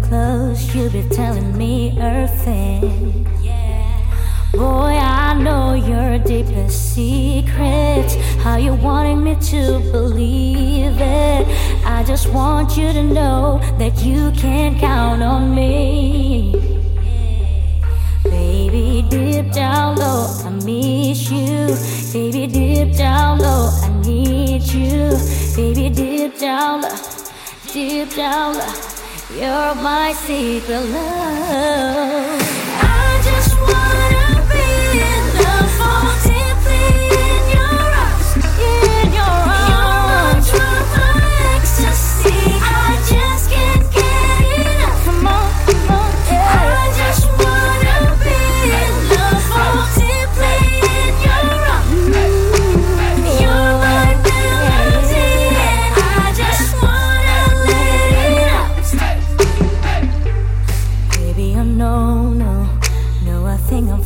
wish you'd be telling me everything. Boy, I know your deepest secrets. How you wanting me to believe it? I just want you to know that you can count on me. Baby, deep down low, I miss you. Baby, deep down low, I need you. Baby, deep down low, deep down low, you're my secret love.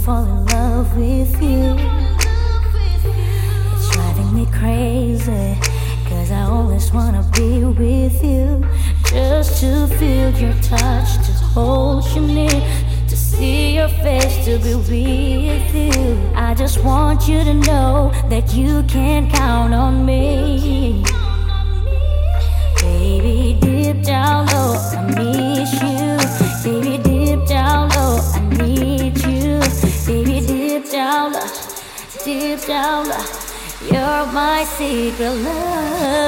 Falling in love with you. It's driving me crazy, cause I always wanna be with you. Just to feel your touch, to hold you near, to see your face, to be with you. I just want you to know that you can count on me. Deep down you're my secret love.